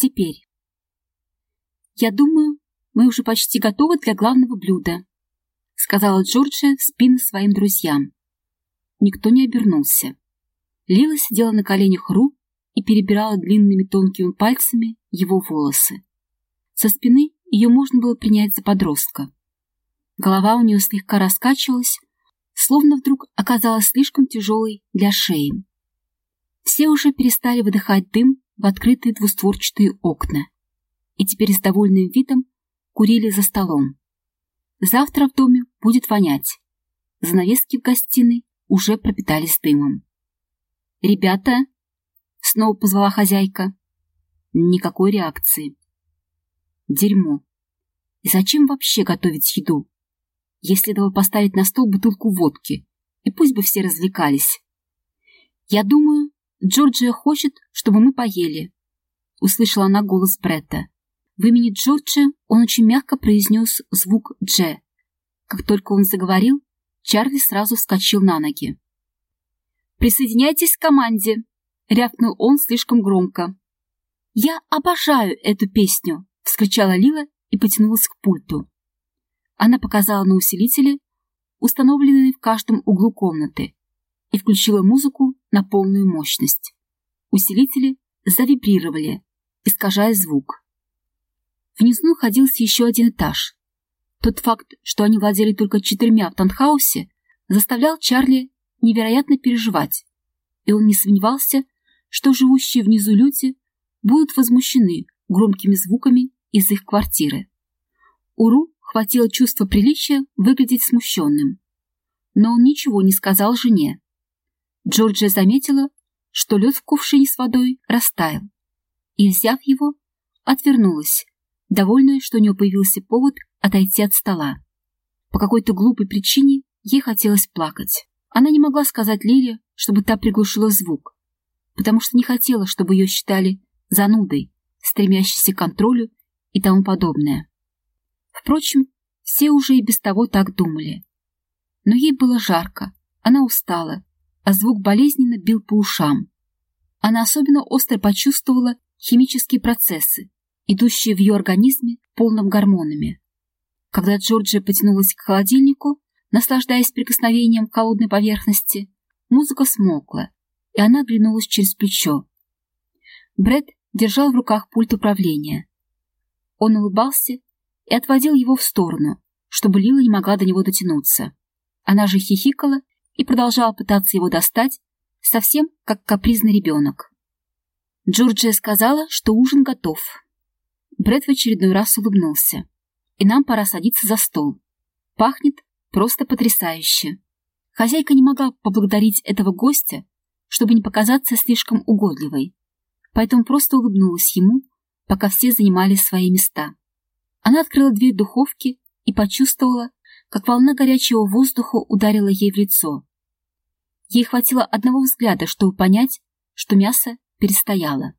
теперь. «Я думаю, мы уже почти готовы для главного блюда», сказала Джорджия в своим друзьям. Никто не обернулся. Лила сидела на коленях Ру и перебирала длинными тонкими пальцами его волосы. Со спины ее можно было принять за подростка. Голова у нее слегка раскачивалась, словно вдруг оказалась слишком тяжелой для шеи. Все уже перестали выдыхать дым в открытые двустворчатые окна и теперь с довольным видом курили за столом. Завтра в доме будет вонять. Занавески в гостиной уже пропитались дымом. «Ребята!» — снова позвала хозяйка. Никакой реакции. Дерьмо. И зачем вообще готовить еду? Ей следовало поставить на стол бутылку водки, и пусть бы все развлекались. «Я думаю, Джорджия хочет, чтобы мы поели», — услышала она голос Бретта. В имени Джорджия он очень мягко произнес звук «Дж». Как только он заговорил, Чарли сразу вскочил на ноги. «Присоединяйтесь к команде!» — рявкнул он слишком громко. «Я обожаю эту песню!» — вскричала Лила и потянулась к пульту. Она показала на усилители, установленные в каждом углу комнаты, и включила музыку на полную мощность. Усилители завибрировали, искажая звук. Внизу находился еще один этаж. Тот факт, что они владели только четырьмя в Танхаусе, заставлял Чарли невероятно переживать, и он не сомневался, что живущие внизу люди будут возмущены громкими звуками из их квартиры. Уру хватило чувства приличия выглядеть смущенным. Но он ничего не сказал жене. Джорджия заметила, что лед в кувшине с водой растаял, и, взяв его, отвернулась, довольная, что у нее появился повод отойти от стола. По какой-то глупой причине ей хотелось плакать. Она не могла сказать Лиле, чтобы та приглушила звук, потому что не хотела, чтобы ее считали занудой, стремящейся к контролю и тому подобное. Впрочем, все уже и без того так думали. Но ей было жарко, она устала, а звук болезненно бил по ушам. Она особенно остро почувствовала химические процессы, идущие в ее организме полным гормонами. Когда Джорджия потянулась к холодильнику, наслаждаясь прикосновением к холодной поверхности, музыка смолкла, и она оглянулась через плечо. Брэд держал в руках пульт управления. Он улыбался и отводил его в сторону, чтобы Лила не могла до него дотянуться. Она же хихикала и продолжала пытаться его достать, совсем как капризный ребенок. Джорджия сказала, что ужин готов. Брэд в очередной раз улыбнулся. И нам пора садиться за стол. Пахнет просто потрясающе. Хозяйка не могла поблагодарить этого гостя, чтобы не показаться слишком угодливой, поэтому просто улыбнулась ему, пока все занимали свои места. Она открыла дверь духовки и почувствовала, как волна горячего воздуха ударила ей в лицо. Ей хватило одного взгляда, чтобы понять, что мясо перестояло.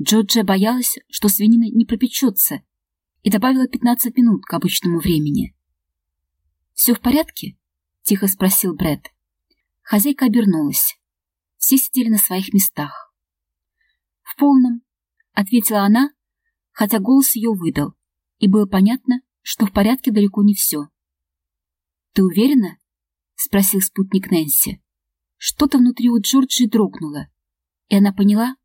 Джорджия боялась, что свинина не пропечется, и добавила 15 минут к обычному времени. «Все в порядке?» — тихо спросил Брэд. Хозяйка обернулась. Все сидели на своих местах. «В полном», — ответила она, хотя голос ее выдал, и было понятно, что в порядке далеко не все. «Ты уверена?» — спросил спутник Нэнси. Что-то внутри у Джорджи дрогнуло, и она поняла,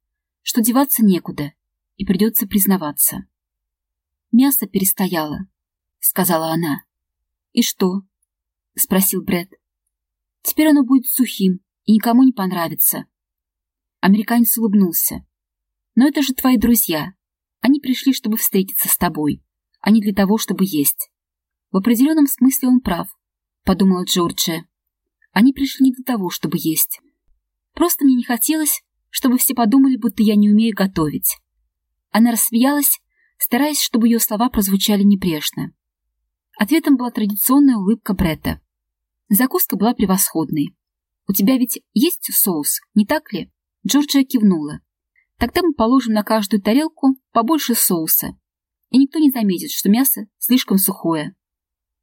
что деваться некуда, и придется признаваться. «Мясо перестояло», — сказала она. «И что?» — спросил Бред. «Теперь оно будет сухим и никому не понравится». Американец улыбнулся. «Но это же твои друзья. Они пришли, чтобы встретиться с тобой, а не для того, чтобы есть». «В определенном смысле он прав», — подумала Джорджия. «Они пришли не для того, чтобы есть. Просто мне не хотелось, чтобы все подумали, будто я не умею готовить. Она рассмеялась, стараясь, чтобы ее слова прозвучали небрежно. Ответом была традиционная улыбка Бретта. Закуска была превосходной. «У тебя ведь есть соус, не так ли?» Джорджия кивнула. «Тогда мы положим на каждую тарелку побольше соуса, и никто не заметит, что мясо слишком сухое».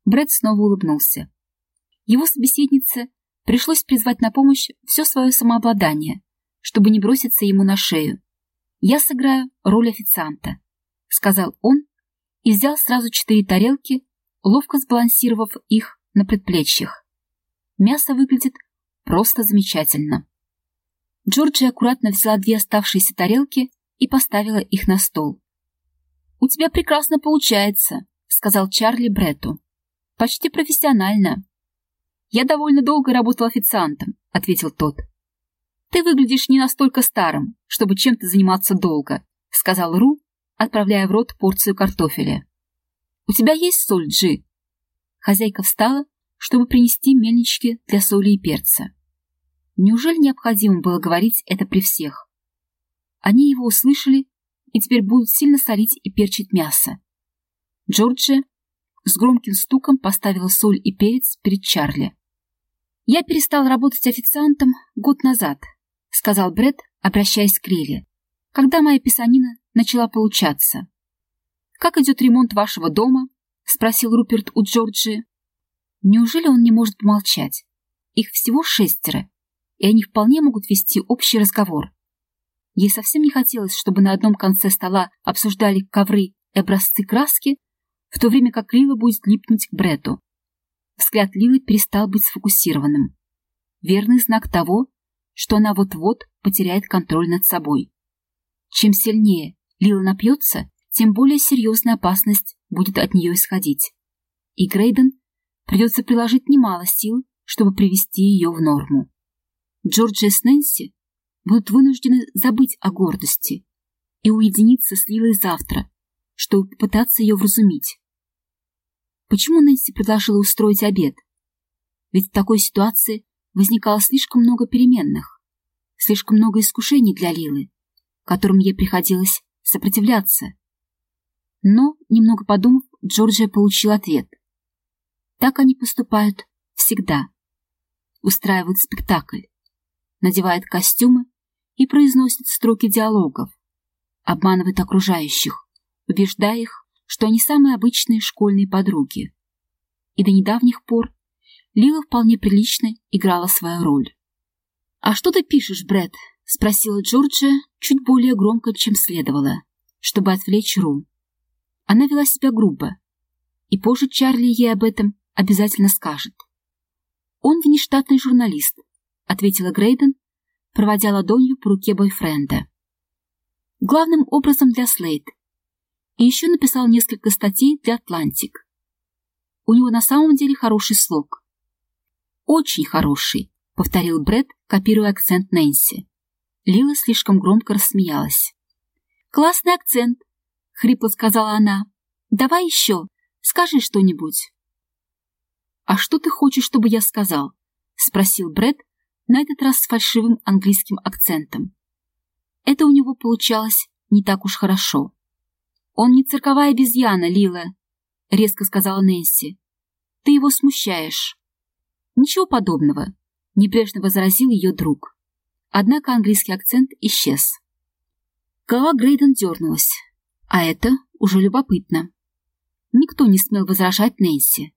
Брэд снова улыбнулся. Его собеседнице пришлось призвать на помощь все свое самообладание, чтобы не броситься ему на шею. «Я сыграю роль официанта», — сказал он и взял сразу четыре тарелки, ловко сбалансировав их на предплечьях. Мясо выглядит просто замечательно. Джорджи аккуратно взяла две оставшиеся тарелки и поставила их на стол. «У тебя прекрасно получается», — сказал Чарли Бретту. «Почти профессионально». «Я довольно долго работал официантом», — ответил тот. «Ты выглядишь не настолько старым, чтобы чем-то заниматься долго», — сказал Ру, отправляя в рот порцию картофеля. «У тебя есть соль, Джи?» Хозяйка встала, чтобы принести мельнички для соли и перца. Неужели необходимо было говорить это при всех? Они его услышали и теперь будут сильно солить и перчить мясо. Джорджи с громким стуком поставила соль и перец перед Чарли. «Я перестал работать официантом год назад», — сказал Бред, обращаясь к Риле, «когда моя писанина начала получаться. «Как идет ремонт вашего дома?» — спросил Руперт у Джорджи. Неужели он не может помолчать? Их всего шестеро, и они вполне могут вести общий разговор. Ей совсем не хотелось, чтобы на одном конце стола обсуждали ковры и образцы краски, в то время как Лила будет липнуть к Брету. Взгляд Лилы перестал быть сфокусированным. Верный знак того, что она вот-вот потеряет контроль над собой. Чем сильнее Лила напьется, тем более серьезная опасность будет от нее исходить. И Грейден придется приложить немало сил, чтобы привести ее в норму. Джорджи с Нэнси будут вынуждены забыть о гордости и уединиться с Лилой завтра, чтобы попытаться ее вразумить. Почему Нэнси предложила устроить обед? Ведь в такой ситуации возникало слишком много переменных, слишком много искушений для Лилы, которым ей приходилось сопротивляться. Но, немного подумав, Джорджия получил ответ. Так они поступают всегда. Устраивают спектакль, надевают костюмы и произносят строки диалогов, обманывают окружающих, убеждая их, что они самые обычные школьные подруги. И до недавних пор Лила вполне прилично играла свою роль. «А что ты пишешь, Брэд?» — спросила Джорджия чуть более громко, чем следовало, чтобы отвлечь Ру. Она вела себя грубо, и позже Чарли ей об этом обязательно скажет. «Он внештатный журналист», — ответила Грейден, проводя ладонью по руке бойфренда. Главным образом для Слейд. И еще написал несколько статей для Атлантик. У него на самом деле хороший слог. «Очень хороший», — повторил Бред, копируя акцент Нэнси. Лила слишком громко рассмеялась. «Классный акцент», — хрипло сказала она. «Давай еще, скажи что-нибудь». «А что ты хочешь, чтобы я сказал?» — спросил Бред, на этот раз с фальшивым английским акцентом. Это у него получалось не так уж хорошо. «Он не цирковая обезьяна, Лила», — резко сказала Нэнси. «Ты его смущаешь». «Ничего подобного», — небрежно возразил ее друг. Однако английский акцент исчез. Голова Грейден дернулась, а это уже любопытно. Никто не смел возражать Нэнси.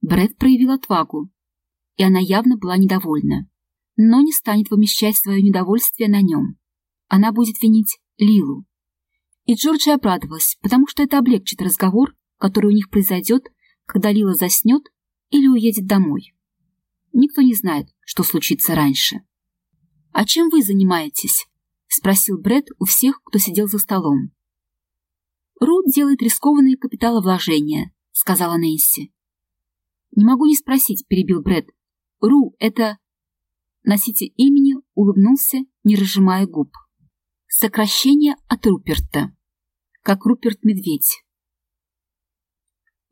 Брэд проявил отвагу, и она явно была недовольна, но не станет вымещать свое недовольствие на нем. Она будет винить Лилу. И Джорджи обрадовалась, потому что это облегчит разговор, который у них произойдет, когда Лила заснет или уедет домой. Никто не знает, что случится раньше. «А чем вы занимаетесь?» — спросил Бред у всех, кто сидел за столом. «Рут делает рискованные капиталовложения», — сказала Нэнси. «Не могу не спросить», — перебил Бред. «Ру — это...» Носитель имени улыбнулся, не разжимая губ. Сокращение от Руперта. Как Руперт Медведь.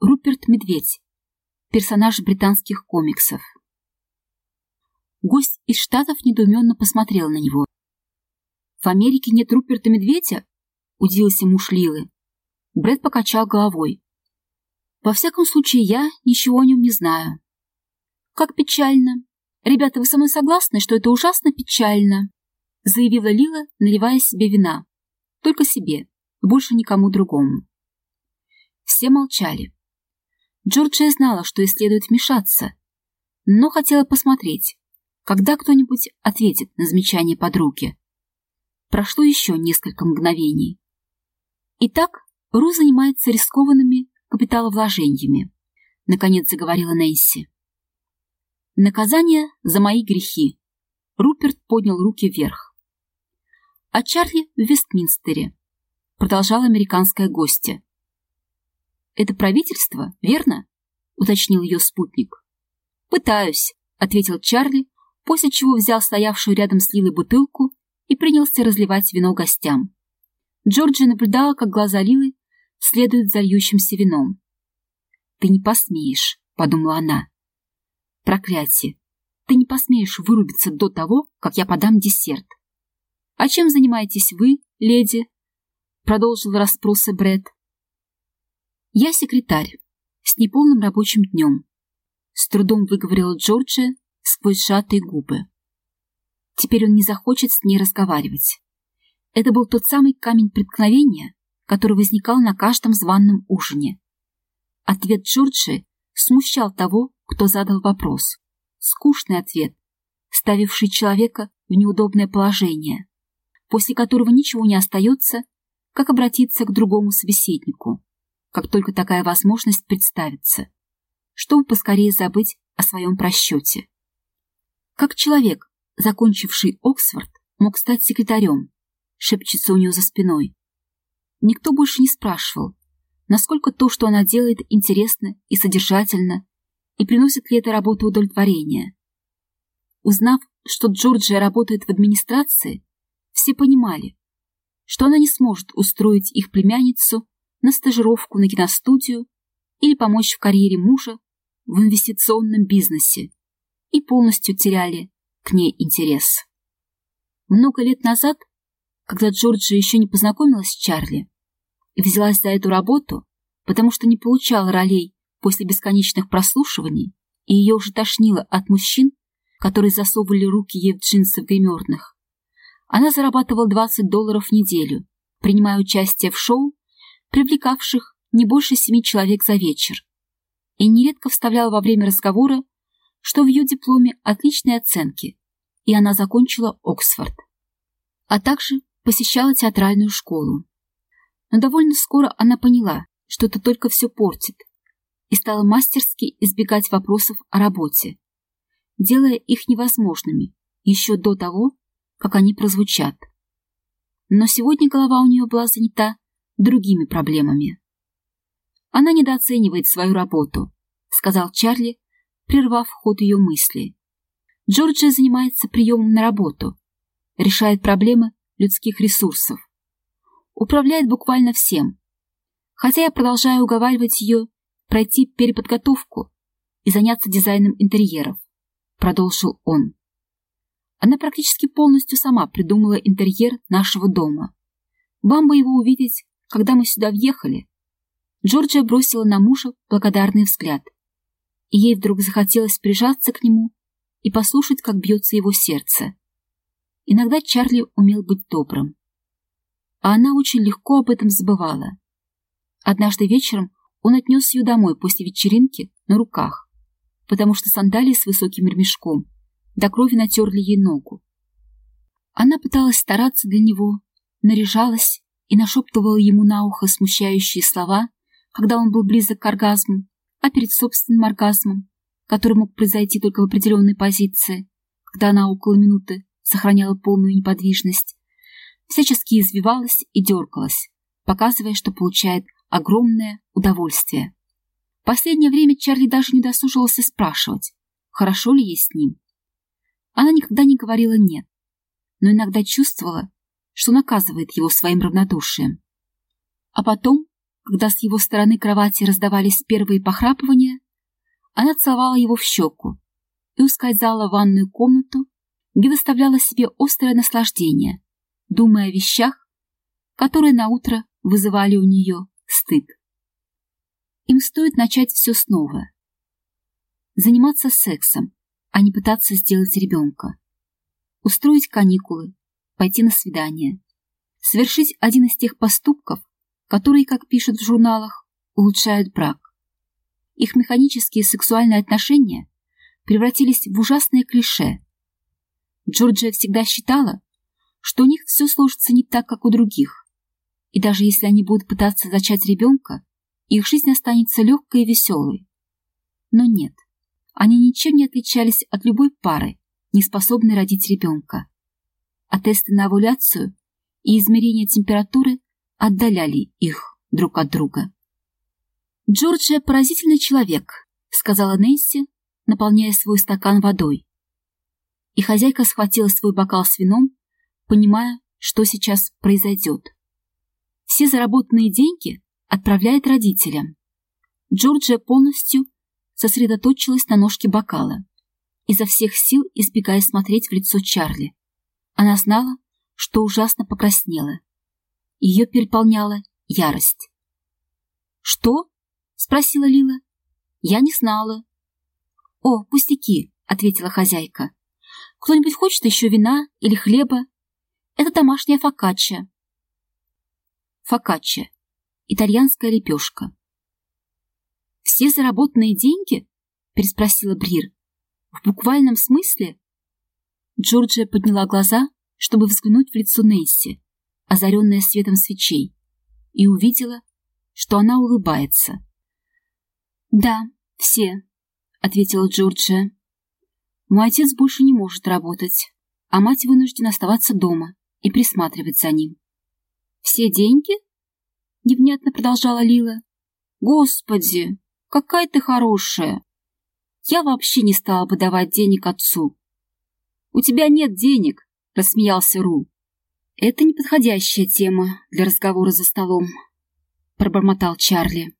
Руперт Медведь. Персонаж британских комиксов. Гость из Штатов недоуменно посмотрел на него. «В Америке нет Руперта Медведя?» — удивился муж Лилы. Брэд покачал головой. «Во всяком случае, я ничего о нем не знаю». «Как печально. Ребята, вы со мной согласны, что это ужасно печально?» — заявила Лила, наливая себе вина. «Только себе, больше никому другому». Все молчали. Джорджия знала, что ей следует вмешаться, но хотела посмотреть, когда кто-нибудь ответит на замечание подруги. Прошло еще несколько мгновений. Итак, Ру занимается рискованными капиталовложениями, наконец заговорила Нэнси. Наказание за мои грехи. Руперт поднял руки вверх. А Чарли в Вестминстере, продолжала американская гостья. Это правительство, верно? уточнил ее спутник. Пытаюсь, ответил Чарли, после чего взял стоявшую рядом с Лилой бутылку и принялся разливать вино гостям. Джорджия наблюдала, как глаза Лилы следуют за льющимся вином. «Ты не посмеешь», — подумала она. «Проклятие! Ты не посмеешь вырубиться до того, как я подам десерт». «А чем занимаетесь вы, леди?» — продолжил расспросы Брэд. «Я секретарь, с неполным рабочим днем», — с трудом выговорила Джорджия сквозь сжатые губы. Теперь он не захочет с ней разговаривать. Это был тот самый камень преткновения, который возникал на каждом званном ужине. Ответ Джорджи смущал того, кто задал вопрос. Скучный ответ, ставивший человека в неудобное положение, после которого ничего не остается, как обратиться к другому собеседнику, как только такая возможность представится, чтобы поскорее забыть о своем просчете. Как человек, закончивший Оксфорд, мог стать секретарем, шепчется у нее за спиной. Никто больше не спрашивал, насколько то, что она делает, интересно и содержательно, и приносит ли эта работа удовлетворение. Узнав, что Джорджия работает в администрации, все понимали, что она не сможет устроить их племянницу на стажировку на киностудию или помочь в карьере мужа в инвестиционном бизнесе и полностью теряли к ней интерес. Много лет назад, когда Джорджия еще не познакомилась с Чарли, и взялась за эту работу, потому что не получала ролей после бесконечных прослушиваний, и ее уже тошнило от мужчин, которые засовывали руки ей в джинсы в гримерных. Она зарабатывала 20 долларов в неделю, принимая участие в шоу, привлекавших не больше семи человек за вечер, и нередко вставляла во время разговора, что в ее дипломе отличные оценки, и она закончила Оксфорд, а также посещала театральную школу. Но довольно скоро она поняла, что это только все портит, и стала мастерски избегать вопросов о работе, делая их невозможными еще до того, как они прозвучат. Но сегодня голова у нее была занята другими проблемами. «Она недооценивает свою работу», — сказал Чарли, прервав ход ее мысли. «Джорджия занимается приемом на работу, решает проблемы людских ресурсов управляет буквально всем. Хотя я продолжаю уговаривать ее пройти переподготовку и заняться дизайном интерьеров, продолжил он. Она практически полностью сама придумала интерьер нашего дома. Вам бы его увидеть, когда мы сюда въехали. Джорджия бросила на мужа благодарный взгляд, и ей вдруг захотелось прижаться к нему и послушать, как бьется его сердце. Иногда Чарли умел быть добрым а она очень легко об этом забывала. Однажды вечером он отнес ее домой после вечеринки на руках, потому что сандалии с высоким ремешком до крови натерли ей ногу. Она пыталась стараться для него, наряжалась и нашептывала ему на ухо смущающие слова, когда он был близок к оргазму, а перед собственным оргазмом, который мог произойти только в определенной позиции, когда она около минуты сохраняла полную неподвижность, всячески извивалась и дергалась, показывая, что получает огромное удовольствие. В последнее время Чарли даже не досуживался спрашивать, хорошо ли ей с ним. Она никогда не говорила «нет», но иногда чувствовала, что наказывает его своим равнодушием. А потом, когда с его стороны кровати раздавались первые похрапывания, она целовала его в щеку и ускользала в ванную комнату, где доставляла себе острое наслаждение, думая о вещах, которые наутро вызывали у нее стыд. Им стоит начать все снова. Заниматься сексом, а не пытаться сделать ребенка. Устроить каникулы, пойти на свидание. Совершить один из тех поступков, которые, как пишут в журналах, улучшают брак. Их механические сексуальные отношения превратились в ужасное клише. Джорджия всегда считала, что у них все сложится не так, как у других. И даже если они будут пытаться зачать ребенка, их жизнь останется легкой и веселой. Но нет, они ничем не отличались от любой пары, не способной родить ребенка. А тесты на овуляцию и измерение температуры отдаляли их друг от друга. «Джорджия поразительный человек», — сказала Нэнси, наполняя свой стакан водой. И хозяйка схватила свой бокал с вином, понимая, что сейчас произойдет. Все заработанные деньги отправляет родителям. Джорджия полностью сосредоточилась на ножке бокала, изо всех сил избегая смотреть в лицо Чарли. Она знала, что ужасно покраснела. Ее переполняла ярость. «Что?» — спросила Лила. «Я не знала». «О, пустяки», — ответила хозяйка. «Кто-нибудь хочет еще вина или хлеба? Это домашняя фокачча». Фокачча — итальянская лепешка. «Все заработанные деньги?» — переспросила Брир. «В буквальном смысле?» Джорджия подняла глаза чтобы взглянуть в лицо Несси, озаренное светом свечей, и увидела, что она улыбается. «Да, все», — ответила Джорджия. «Мой отец больше не может работать, а мать вынуждена оставаться дома и присматривать за ним». «Все деньги?» — невнятно продолжала Лила. «Господи, какая ты хорошая! Я вообще не стала бы давать денег отцу». «У тебя нет денег», — рассмеялся Ру. «Это неподходящая тема для разговора за столом», — пробормотал Чарли.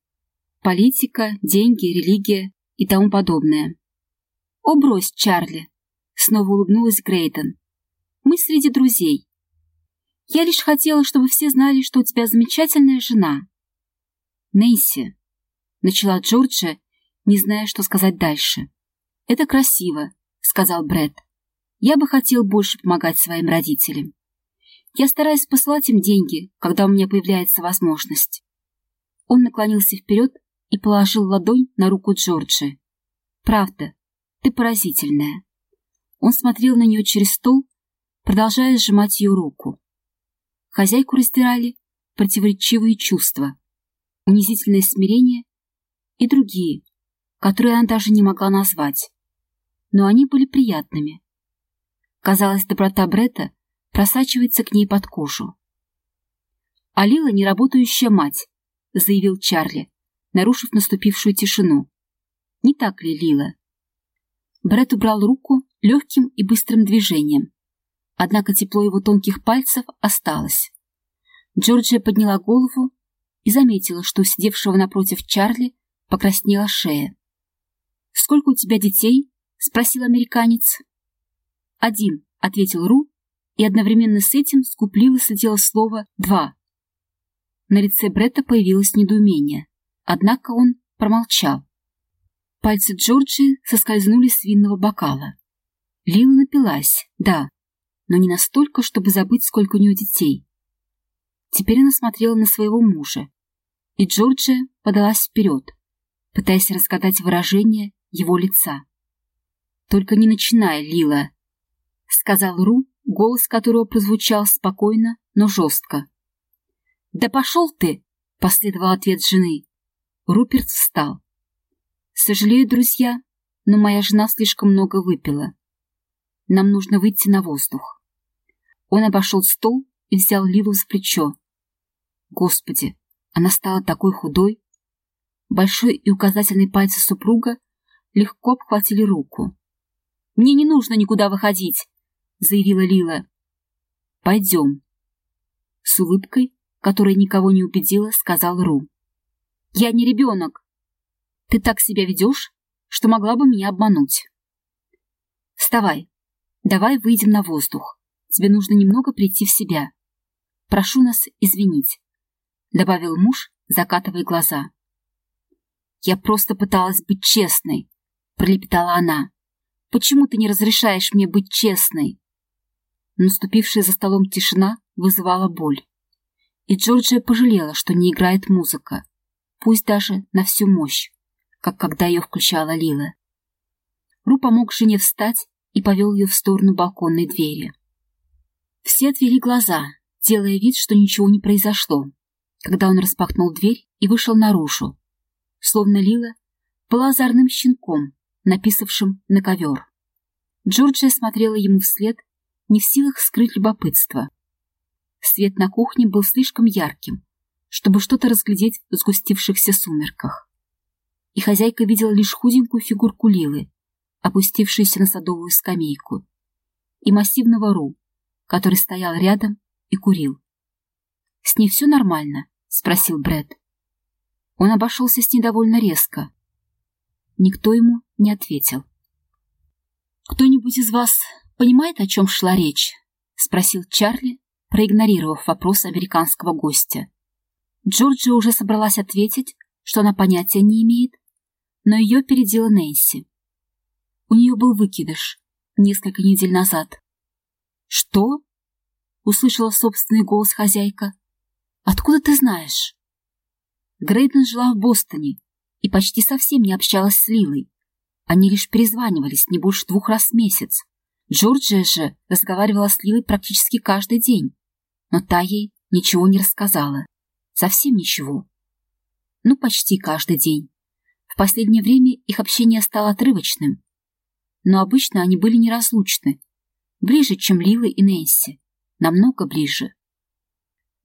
«Политика, деньги, религия и тому подобное». «О, брось, Чарли!» — снова улыбнулась Грейтон. «Мы среди друзей. Я лишь хотела, чтобы все знали, что у тебя замечательная жена». «Нэнси», — начала Джорджия, не зная, что сказать дальше. «Это красиво», — сказал Брэд. Я бы хотел больше помогать своим родителям. Я стараюсь посылать им деньги, когда у меня появляется возможность. Он наклонился вперед и положил ладонь на руку Джорджи. «Правда, ты поразительная». Он смотрел на нее через стол, продолжая сжимать ее руку. Хозяйку раздирали противоречивые чувства, унизительное смирение и другие, которые она даже не могла назвать. Но они были приятными. Казалось, доброта Бретта просачивается к ней под кожу. «А Лила неработающая мать», — заявил Чарли, нарушив наступившую тишину. «Не так ли, Лила?» Брет убрал руку легким и быстрым движением. Однако тепло его тонких пальцев осталось. Джорджия подняла голову и заметила, что сидевшего напротив Чарли покраснела шея. «Сколько у тебя детей?» — спросил американец. «Один», — ответил Ру, и одновременно с этим скуплило слетело слово «два». На лице Бретта появилось недоумение, однако он промолчал. Пальцы Джорджи соскользнули с винного бокала. Лила напилась, да, но не настолько, чтобы забыть, сколько у нее детей. Теперь она смотрела на своего мужа, и Джорджия подалась вперед, пытаясь разгадать выражение его лица. «Только не начинай, Лила!» сказал Ру, голос которого прозвучал спокойно, но жестко. «Да пошел ты!» — последовал ответ жены. Руперт встал. «Сожалею, друзья, но моя жена слишком много выпила. Нам нужно выйти на воздух». Он обошел стол и взял Лилу за плечо. Господи, она стала такой худой. Большой и указательный пальцы супруга легко обхватили руку. «Мне не нужно никуда выходить заявила Лила. «Пойдем». С улыбкой, которая никого не убедила, сказал Ру. «Я не ребенок. Ты так себя ведешь, что могла бы меня обмануть. Вставай, давай выйдем на воздух. Тебе нужно немного прийти в себя. Прошу нас извинить», — добавил муж, закатывая глаза. «Я просто пыталась быть честной», — пролепетала она. «Почему ты не разрешаешь мне быть честной?» Наступившая за столом тишина вызывала боль. И Джорджия пожалела, что не играет музыка, пусть даже на всю мощь, как когда ее включала Лила. Ру помог жене встать и повел ее в сторону балконной двери. Все отвели глаза, делая вид, что ничего не произошло, когда он распахнул дверь и вышел наружу, словно Лила была озорным щенком, написавшим на ковер. Джорджия смотрела ему вслед, не в силах скрыть любопытство. Свет на кухне был слишком ярким, чтобы что-то разглядеть в сгустившихся сумерках. И хозяйка видела лишь худенькую фигурку Лилы, опустившуюся на садовую скамейку, и массивного Ру, который стоял рядом и курил. «С ней все нормально?» — спросил Брэд. Он обошелся с ней довольно резко. Никто ему не ответил. «Кто-нибудь из вас понимает, о чем шла речь?» — спросил Чарли, проигнорировав вопрос американского гостя. Джорджия уже собралась ответить, что она понятия не имеет, но ее передела Нэнси. У нее был выкидыш несколько недель назад. «Что?» — услышала собственный голос хозяйка. «Откуда ты знаешь?» Грейден жила в Бостоне и почти совсем не общалась с Лилой. Они лишь перезванивались не больше двух раз в месяц. Джорджия же разговаривала с Лилой практически каждый день, но та ей ничего не рассказала. Совсем ничего. Ну, почти каждый день. В последнее время их общение стало отрывочным. Но обычно они были неразлучны. Ближе, чем Лила и Нэнси. Намного ближе.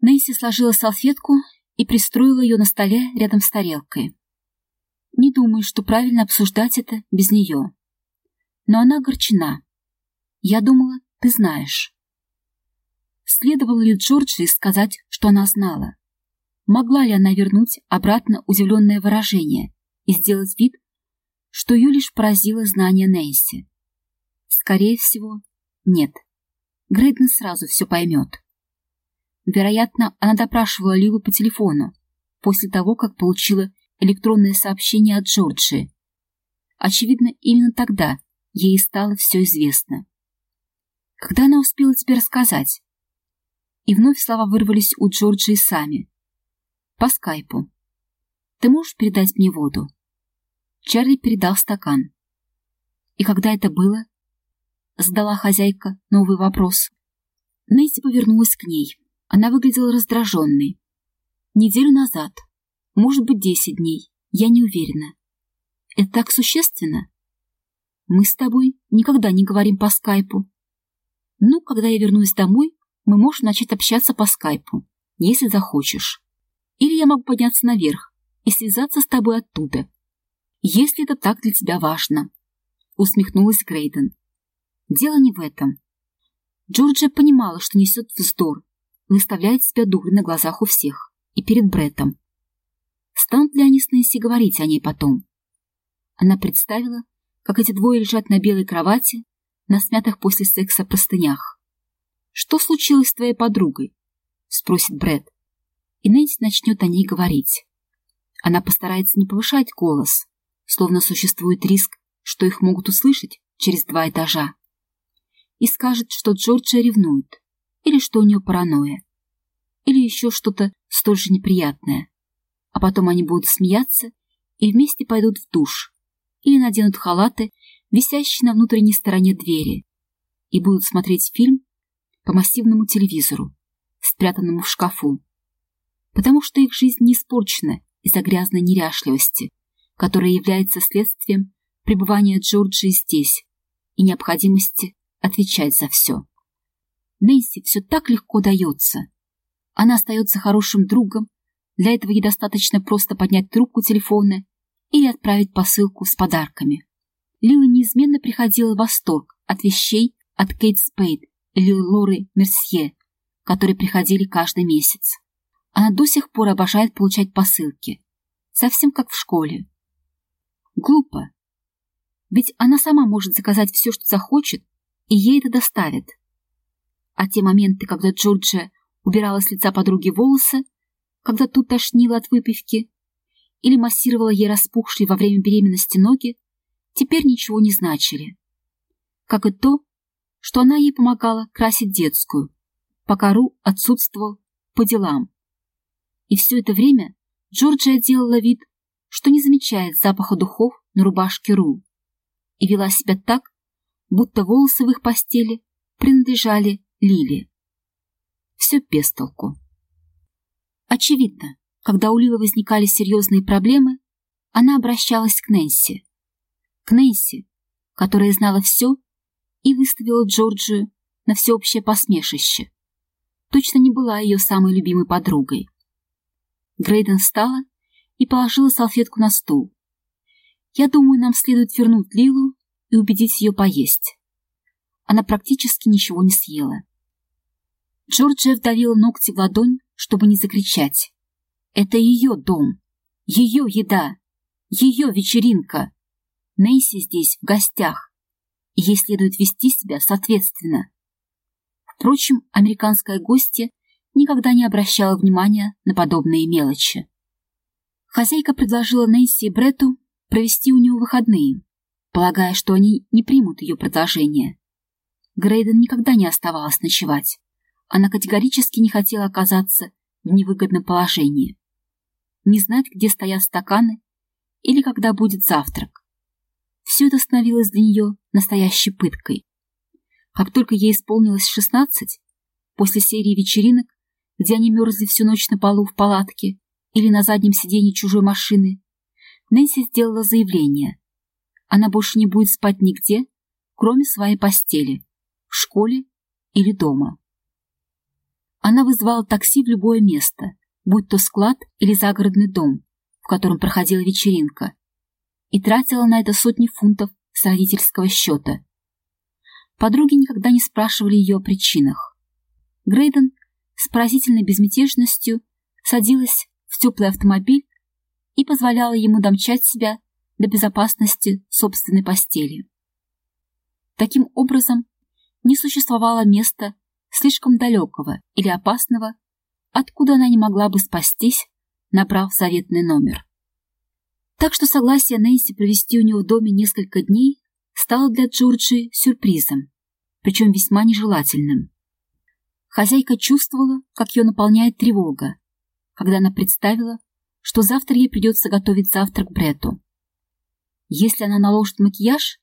Нэнси сложила салфетку и пристроила ее на столе рядом с тарелкой. Не думаю, что правильно обсуждать это без нее. Но она огорчена. Я думала, ты знаешь. Следовало ли Джорджии сказать, что она знала? Могла ли она вернуть обратно удивленное выражение и сделать вид, что ее лишь поразило знание Нэнси? Скорее всего, нет. Грейден сразу все поймет. Вероятно, она допрашивала Лилу по телефону после того, как получила электронное сообщение от Джорджии. Очевидно, именно тогда ей стало все известно. Когда она успела тебе рассказать? И вновь слова вырвались у Джорджии сами. По скайпу. Ты можешь передать мне воду? Чарли передал стакан. И когда это было? Задала хозяйка новый вопрос. Нейти повернулась к ней. Она выглядела раздраженной. Неделю назад, может быть, десять дней. Я не уверена. Это так существенно? Мы с тобой никогда не говорим по скайпу. Ну, когда я вернусь домой, мы можем начать общаться по скайпу, если захочешь. Или я могу подняться наверх и связаться с тобой оттуда. Если это так для тебя важно. Усмехнулась Грейден. Дело не в этом. Джорджия понимала, что несет вздор, выставляет себя дурой на глазах у всех и перед Бреттом. Станут ли они с Нэнси говорить о ней потом? Она представила, как эти двое лежат на белой кровати, на смятых после секса простынях. «Что случилось с твоей подругой?» — спросит Брэд. И Нэнси начнет о ней говорить. Она постарается не повышать голос, словно существует риск, что их могут услышать через два этажа. И скажет, что Джорджия ревнует, или что у нее паранойя, или еще что-то столь же неприятное а потом они будут смеяться и вместе пойдут в душ или наденут халаты, висящие на внутренней стороне двери, и будут смотреть фильм по массивному телевизору, спрятанному в шкафу, потому что их жизнь не испорчена из-за грязной неряшливости, которая является следствием пребывания Джорджии здесь и необходимости отвечать за все. Нэнси все так легко дается. Она остается хорошим другом для этого ей достаточно просто поднять трубку телефона или отправить посылку с подарками. Лила неизменно приходила в восторг от вещей от Кейт Спейд или Лоры Мерсье, которые приходили каждый месяц. Она до сих пор обожает получать посылки, совсем как в школе. Глупо. Ведь она сама может заказать все, что захочет, и ей это доставят. А те моменты, когда Джорджия убирала с лица подруги волосы, когда тут тошнило от выпивки, или массировала ей распухшие во время беременности ноги, теперь ничего не значили. Как и то, что она ей помогала красить детскую, пока Ру отсутствовал по делам. И все это время Джорджия делала вид, что не замечает запаха духов на рубашке Ру, и вела себя так, будто волосы в их постели принадлежали Лиле. все без толку. Очевидно, когда у Лилы возникали серьезные проблемы, она обращалась к Нэнси. К Нэнси, которая знала все и выставила Джорджию на всеобщее посмешище. Точно не была ее самой любимой подругой. Грейден встала и положила салфетку на стул. «Я думаю, нам следует вернуть Лилу и убедить ее поесть». Она практически ничего не съела. Джорджия вдавила ногти в ладонь, чтобы не закричать. «Это ее дом, ее еда, ее вечеринка. Нейси здесь в гостях, и ей следует вести себя соответственно». Впрочем, американская гостья никогда не обращала внимания на подобные мелочи. Хозяйка предложила Нэнси и Бретту провести у нее выходные, полагая, что они не примут ее предложение. Грейден никогда не оставалась ночевать. Она категорически не хотела оказаться в невыгодном положении. Не знать, где стоят стаканы или когда будет завтрак. Все это становилось для нее настоящей пыткой. Как только ей исполнилось шестнадцать, после серии вечеринок, где они мерзли всю ночь на полу в палатке или на заднем сиденье чужой машины, Нэнси сделала заявление. Она больше не будет спать нигде, кроме своей постели, в школе или дома. Она вызвала такси в любое место, будь то склад или загородный дом, в котором проходила вечеринка, и тратила на это сотни фунтов с родительского счета. Подруги никогда не спрашивали ее о причинах. Грейден с поразительной безмятежностью садилась в теплый автомобиль и позволяла ему домчать себя до безопасности собственной постели. Таким образом, не существовало места слишком далекого или опасного, откуда она не могла бы спастись, набрав заветный номер. Так что согласие Нэнси провести у него в доме несколько дней стало для Джорджи сюрпризом, причем весьма нежелательным. Хозяйка чувствовала, как ее наполняет тревога, когда она представила, что завтра ей придется готовить завтрак Бретту. Если она наложит макияж,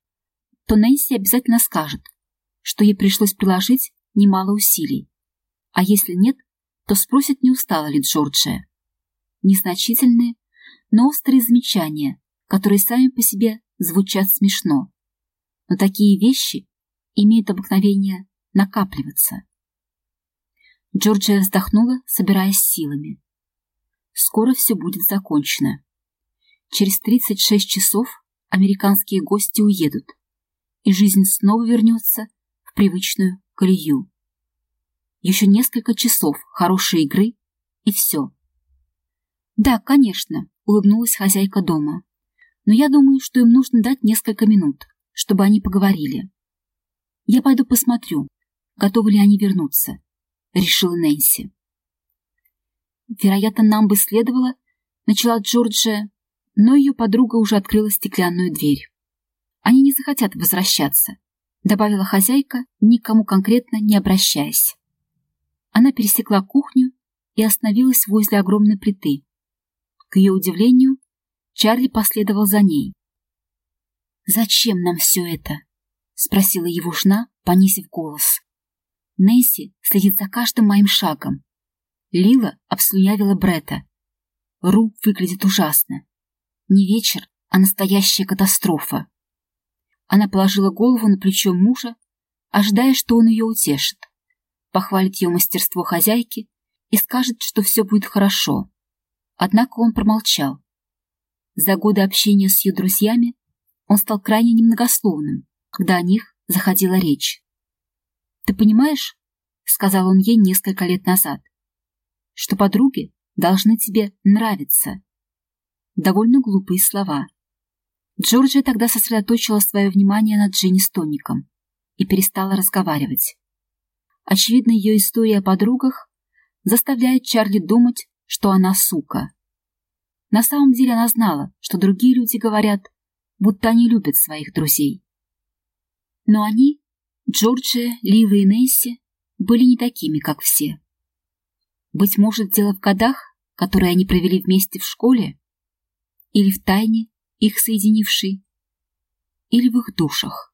то Нэнси обязательно скажет, что ей пришлось приложить немало усилий. А если нет, то спросит, не устала ли Джорджия. Незначительные, но острые замечания, которые сами по себе звучат смешно. Но такие вещи имеют обыкновение накапливаться. Джорджия вздохнула, собираясь силами. Скоро все будет закончено. Через 36 часов американские гости уедут, и жизнь снова вернется в привычную колею. Еще несколько часов хорошей игры, и все. «Да, конечно», — улыбнулась хозяйка дома. «Но я думаю, что им нужно дать несколько минут, чтобы они поговорили. Я пойду посмотрю, готовы ли они вернуться», — решила Нэнси. «Вероятно, нам бы следовало», — начала Джорджия, но ее подруга уже открыла стеклянную дверь. «Они не захотят возвращаться», — добавила хозяйка, никому конкретно не обращаясь. Она пересекла кухню и остановилась возле огромной плиты. К ее удивлению, Чарли последовал за ней. «Зачем нам все это?» — спросила его жена, понизив голос. Нэнси следит за каждым моим шагом. Лила обслюнявила Брета. Ру выглядит ужасно. Не вечер, а настоящая катастрофа. Она положила голову на плечо мужа, ожидая, что он ее утешит, похвалит ее мастерство хозяйки и скажет, что все будет хорошо. Однако он промолчал. За годы общения с ее друзьями он стал крайне немногословным, когда о них заходила речь. «Ты понимаешь, — сказал он ей несколько лет назад, — что подруги должны тебе нравиться. Довольно глупые слова. Джорджия тогда сосредоточила свое внимание на Джинни с тоником и перестала разговаривать. Очевидно, ее история о подругах заставляет Чарли думать, что она сука. На самом деле она знала, что другие люди говорят, будто они любят своих друзей. Но они, Джорджия, Лила и Несси, были не такими, как все. Быть может, дело в годах, которые они провели вместе в школе? Или в тайне, их соединившей? Или в их душах?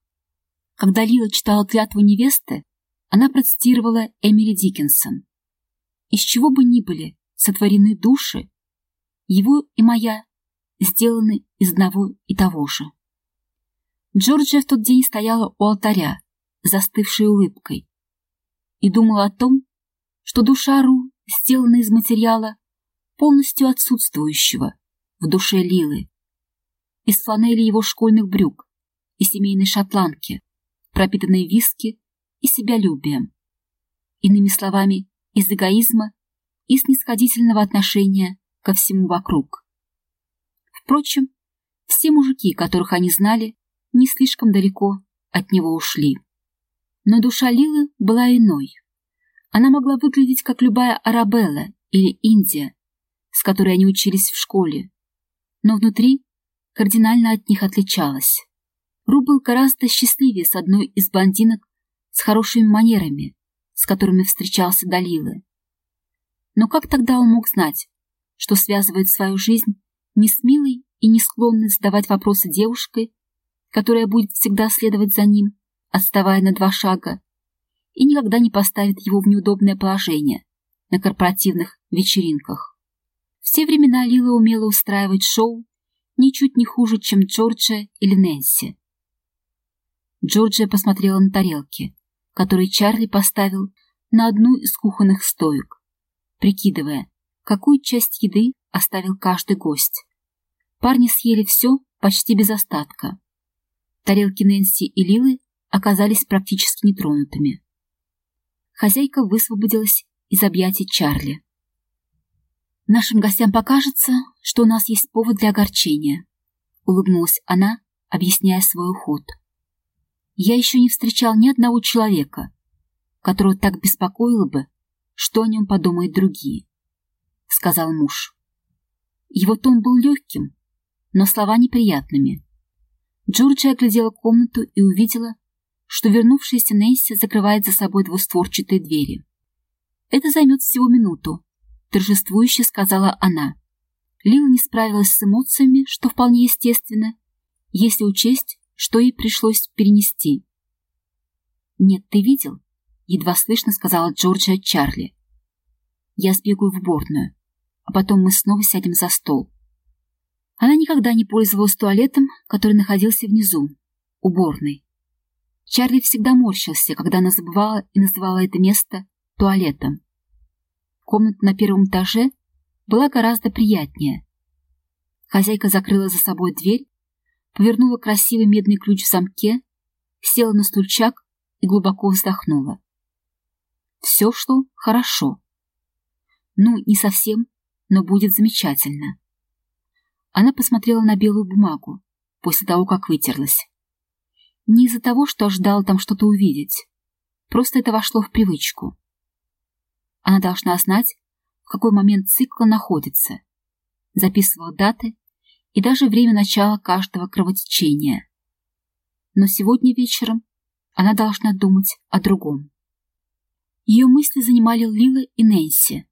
Когда Лила читала клятву невесты, она процитировала Эмили Диккенсон, из чего бы ни были сотворены души, его и моя сделаны из одного и того же. Джорджия в тот день стояла у алтаря, застывшей улыбкой, и думала о том, что душа Ру сделана из материала, полностью отсутствующего в душе Лилы, из фланели его школьных брюк и семейной шотландки, пропитанной виски и себялюбием. Иными словами, из эгоизма и снисходительного отношения ко всему вокруг. Впрочем, все мужики, которых они знали, не слишком далеко от него ушли. Но душа Лилы была иной. Она могла выглядеть как любая Арабелла или Индия, с которой они учились в школе, но внутри кардинально от них отличалась. Ру был гораздо счастливее с одной из блондинок с хорошими манерами, с которыми встречался Далилы. Но как тогда он мог знать, что связывает свою жизнь не с милой и не склонной задавать вопросы девушкой, которая будет всегда следовать за ним, отставая на два шага, и никогда не поставит его в неудобное положение на корпоративных вечеринках. Все времена Лила умела устраивать шоу ничуть не хуже, чем Джорджия или Нэнси. Джорджия посмотрела на тарелки, которые Чарли поставил на одну из кухонных стоек, прикидывая, какую часть еды оставил каждый гость. Парни съели все почти без остатка. Тарелки Нэнси и Лилы оказались практически нетронутыми. Хозяйка высвободилась из объятий Чарли. «Нашим гостям покажется, что у нас есть повод для огорчения», — улыбнулась она, объясняя свой уход. «Я еще не встречал ни одного человека, которого так беспокоило бы, что о нем подумают другие», — сказал муж. Его тон был легким, но слова неприятными. Джорджия оглядела комнату и увидела, что вернувшаяся Нэнси закрывает за собой двустворчатые двери. «Это займет всего минуту», — торжествующе сказала она. Лила не справилась с эмоциями, что вполне естественно, если учесть, что ей пришлось перенести. «Нет, ты видел?» — едва слышно сказала Джорджия Чарли. «Я сбегаю в уборную, а потом мы снова сядем за стол». Она никогда не пользовалась туалетом, который находился внизу, уборной. Чарли всегда морщился, когда она забывала и называла это место туалетом. Комната на первом этаже была гораздо приятнее. Хозяйка закрыла за собой дверь, повернула красивый медный ключ в замке, села на стульчак и глубоко вздохнула. Все шло хорошо. Ну, не совсем, но будет замечательно. Она посмотрела на белую бумагу после того, как вытерлась. Не из-за того, что ожидала там что-то увидеть. Просто это вошло в привычку. Она должна знать, в какой момент цикла находится. Записывала даты и даже время начала каждого кровотечения. Но сегодня вечером она должна думать о другом. Ее мысли занимали Лила и Нэнси.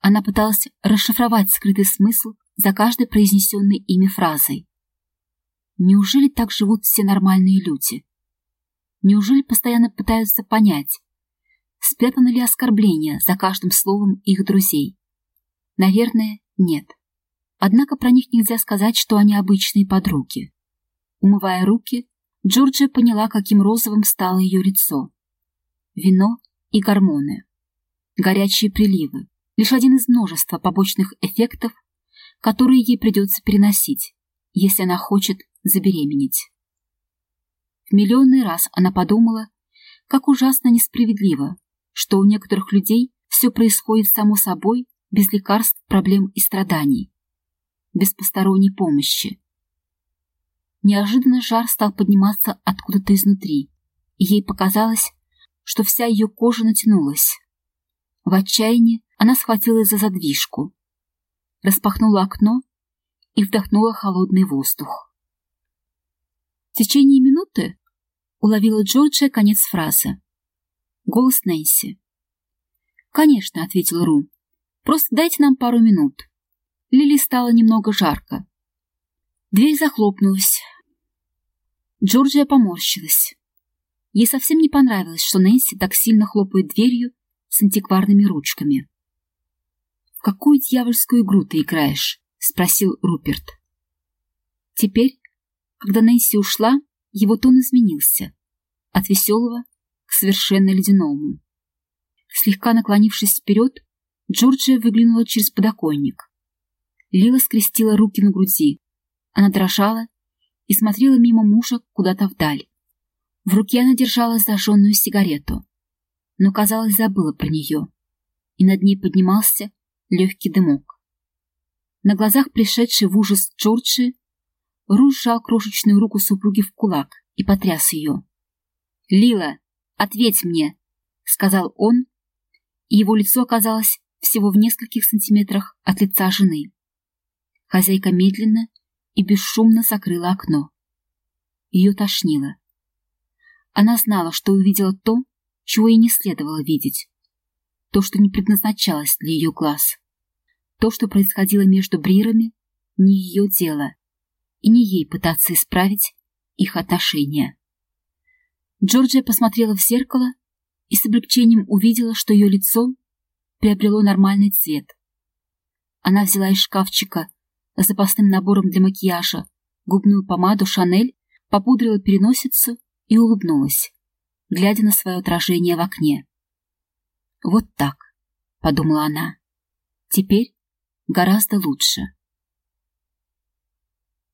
Она пыталась расшифровать скрытый смысл за каждой произнесенной ими фразой. Неужели так живут все нормальные люди? Неужели постоянно пытаются понять, спрятано ли оскорбление за каждым словом их друзей? Наверное, нет. Однако про них нельзя сказать, что они обычные подруги. Умывая руки, Джорджия поняла, каким розовым стало ее лицо. Вино и гормоны. Горячие приливы. Лишь один из множества побочных эффектов, которые ей придется переносить, если она хочет забеременеть. В миллионный раз она подумала, как ужасно несправедливо, что у некоторых людей все происходит само собой, без лекарств, проблем и страданий, без посторонней помощи. Неожиданно жар стал подниматься откуда-то изнутри, и ей показалось, что вся ее кожа натянулась. В отчаянии она схватилась за задвижку, распахнула окно и вдохнула холодный воздух. В течение минуты уловила Джорджия конец фразы. Голос Нэнси. «Конечно», — ответил Ру. «Просто дайте нам пару минут». Лили стало немного жарко. Дверь захлопнулась. Джорджия поморщилась. Ей совсем не понравилось, что Нэнси так сильно хлопает дверью с антикварными ручками. «В какую дьявольскую игру ты играешь?» — спросил Руперт. Теперь, когда Нэнси ушла, его тон изменился. От веселого совершенно ледяному. Слегка наклонившись вперед, Джорджия выглянула через подоконник. Лила скрестила руки на груди. Она дрожала и смотрела мимо мужа куда-то вдаль. В руке она держала зажженную сигарету, но, казалось, забыла про нее, и над ней поднимался легкий дымок. На глазах пришедшей в ужас Джорджи Руж сжал крошечную руку супруги в кулак и потряс ее. «Лила, ответь мне!» — сказал он, и его лицо оказалось всего в нескольких сантиметрах от лица жены. Хозяйка медленно и бесшумно закрыла окно. Ее тошнило. Она знала, что увидела то, чего ей не следовало видеть. То, что не предназначалось для ее глаз. То, что происходило между Брирами, не ее дело, и не ей пытаться исправить их отношения. Джорджия посмотрела в зеркало и с облегчением увидела, что ее лицо приобрело нормальный цвет. Она взяла из шкафчика запасным набором для макияжа губную помаду «Шанель», попудрила переносицу и улыбнулась, глядя на свое отражение в окне. «Вот так», — подумала она, — «теперь гораздо лучше».